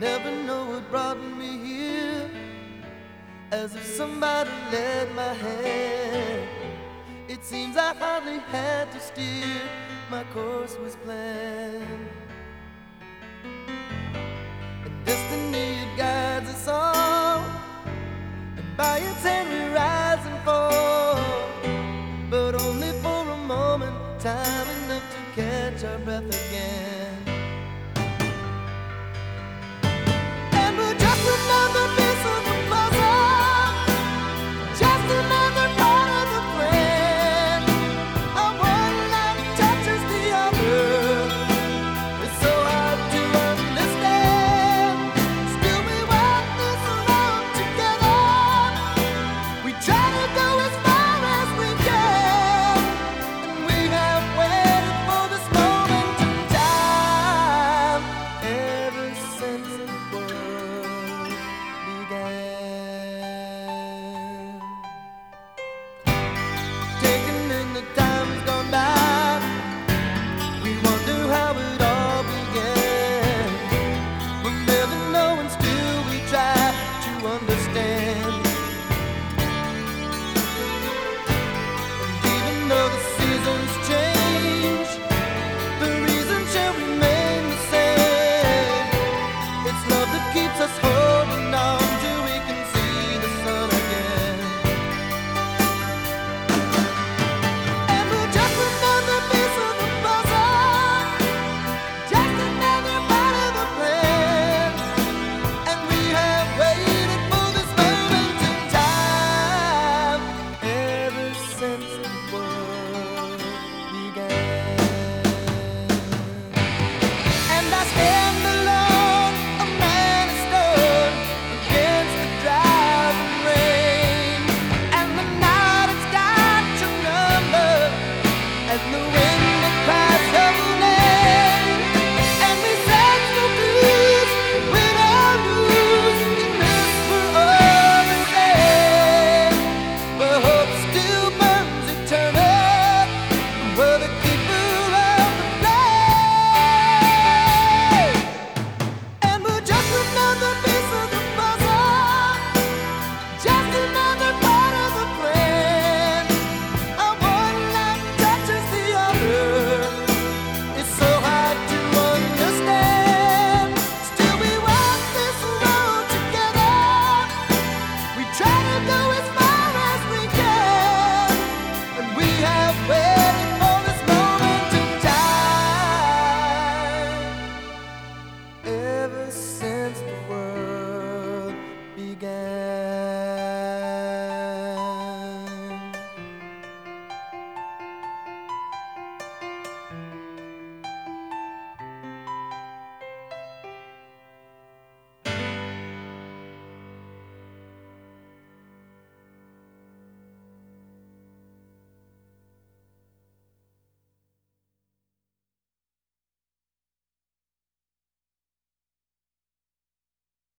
Never know what brought me here. As if somebody led my hand. It seems I hardly had to steer. My course was planned. And destiny it guides us all. And by its hand we rise and fall. But only for a moment, time enough to catch our breath again. Amen.